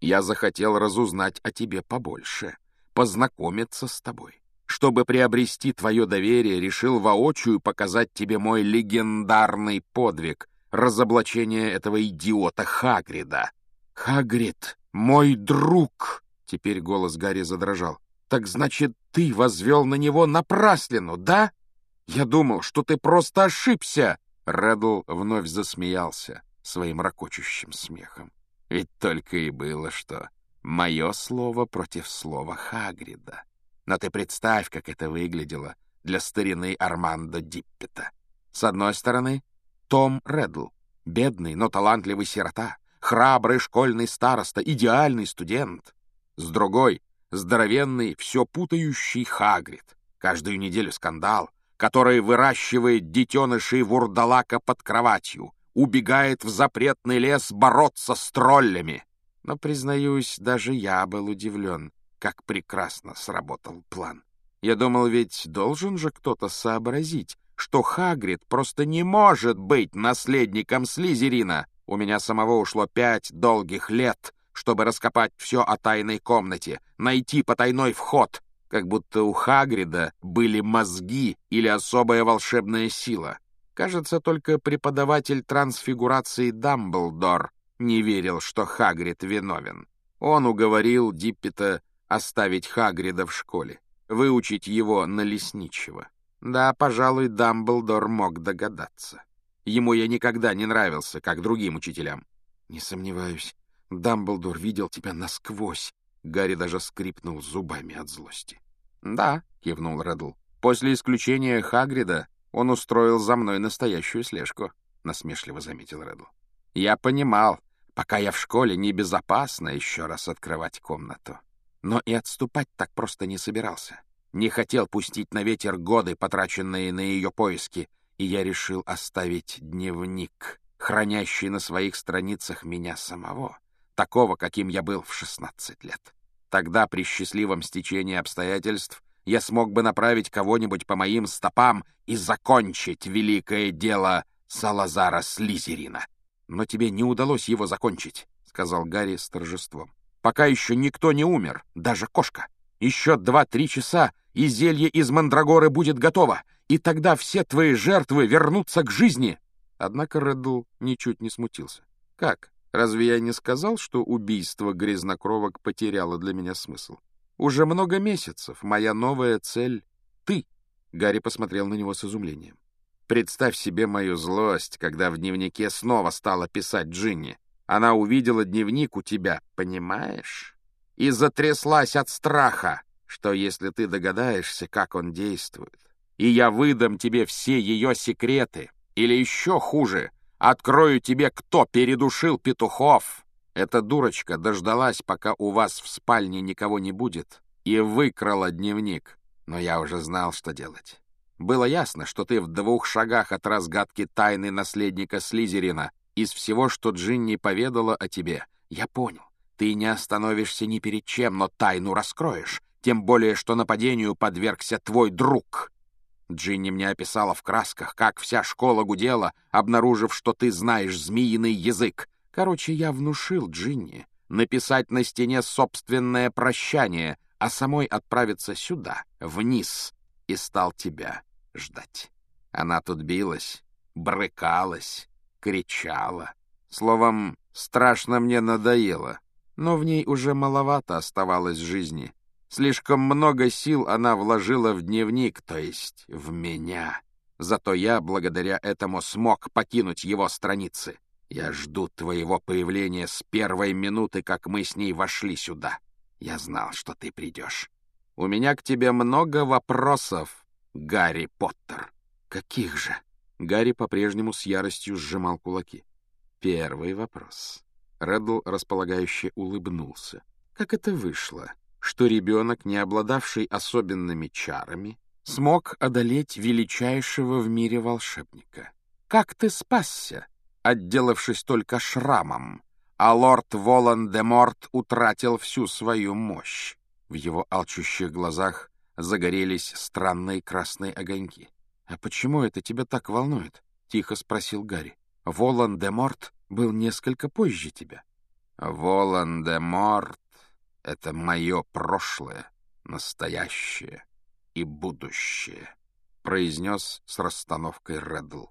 Я захотел разузнать о тебе побольше, познакомиться с тобой. Чтобы приобрести твое доверие, решил воочию показать тебе мой легендарный подвиг — разоблачение этого идиота Хагрида. Хагрид, мой друг! Теперь голос Гарри задрожал. Так значит, ты возвел на него напраслину, да? Я думал, что ты просто ошибся. Реддл вновь засмеялся своим ракочущим смехом. Ведь только и было что мое слово против слова Хагрида. Но ты представь, как это выглядело для старины Армандо Диппета. С одной стороны, Том Реддл, бедный, но талантливый сирота, храбрый школьный староста, идеальный студент. С другой — здоровенный, все путающий Хагрид. Каждую неделю скандал, который выращивает детенышей вурдалака под кроватью, убегает в запретный лес бороться с троллями. Но, признаюсь, даже я был удивлен, как прекрасно сработал план. Я думал, ведь должен же кто-то сообразить, что Хагрид просто не может быть наследником Слизерина. У меня самого ушло пять долгих лет, чтобы раскопать все о тайной комнате, найти потайной вход, как будто у Хагрида были мозги или особая волшебная сила. Кажется, только преподаватель трансфигурации Дамблдор не верил, что Хагрид виновен. Он уговорил Диппета оставить Хагрида в школе, выучить его на лесничего. Да, пожалуй, Дамблдор мог догадаться. Ему я никогда не нравился, как другим учителям. Не сомневаюсь, Дамблдор видел тебя насквозь. Гарри даже скрипнул зубами от злости. «Да», — кивнул Реддл. «После исключения Хагрида он устроил за мной настоящую слежку», — насмешливо заметил Реддл. «Я понимал, пока я в школе небезопасно еще раз открывать комнату. Но и отступать так просто не собирался. Не хотел пустить на ветер годы, потраченные на ее поиски, и я решил оставить дневник, хранящий на своих страницах меня самого, такого, каким я был в 16 лет. Тогда, при счастливом стечении обстоятельств, я смог бы направить кого-нибудь по моим стопам и закончить великое дело Салазара Слизерина. Но тебе не удалось его закончить, — сказал Гарри с торжеством. Пока еще никто не умер, даже кошка. Еще два-три часа, и зелье из мандрагоры будет готово, и тогда все твои жертвы вернутся к жизни. Однако Реддл ничуть не смутился. Как? Разве я не сказал, что убийство грязнокровок потеряло для меня смысл? Уже много месяцев моя новая цель — ты. Гарри посмотрел на него с изумлением. Представь себе мою злость, когда в дневнике снова стала писать Джинни. Она увидела дневник у тебя, понимаешь? И затряслась от страха, что если ты догадаешься, как он действует, и я выдам тебе все ее секреты, или еще хуже, открою тебе, кто передушил петухов, эта дурочка дождалась, пока у вас в спальне никого не будет, и выкрала дневник. Но я уже знал, что делать. Было ясно, что ты в двух шагах от разгадки тайны наследника Слизерина. Из всего, что Джинни поведала о тебе, я понял. Ты не остановишься ни перед чем, но тайну раскроешь. Тем более, что нападению подвергся твой друг. Джинни мне описала в красках, как вся школа гудела, обнаружив, что ты знаешь змеиный язык. Короче, я внушил Джинни написать на стене собственное прощание, а самой отправиться сюда, вниз, и стал тебя ждать. Она тут билась, брыкалась, кричала. Словом, страшно мне надоело, но в ней уже маловато оставалось жизни. Слишком много сил она вложила в дневник, то есть в меня. Зато я, благодаря этому, смог покинуть его страницы. Я жду твоего появления с первой минуты, как мы с ней вошли сюда. Я знал, что ты придешь. У меня к тебе много вопросов, Гарри Поттер. Каких же? Гарри по-прежнему с яростью сжимал кулаки. Первый вопрос. Реддл располагающе улыбнулся. Как это вышло, что ребенок, не обладавший особенными чарами, смог одолеть величайшего в мире волшебника? Как ты спасся? Отделавшись только шрамом, а лорд Волан-де-Морт утратил всю свою мощь. В его алчущих глазах загорелись странные красные огоньки. «А почему это тебя так волнует?» — тихо спросил Гарри. «Волан-де-Морт был несколько позже тебя». Волан-де-Морт — это мое прошлое, настоящее и будущее», — произнес с расстановкой Реддл.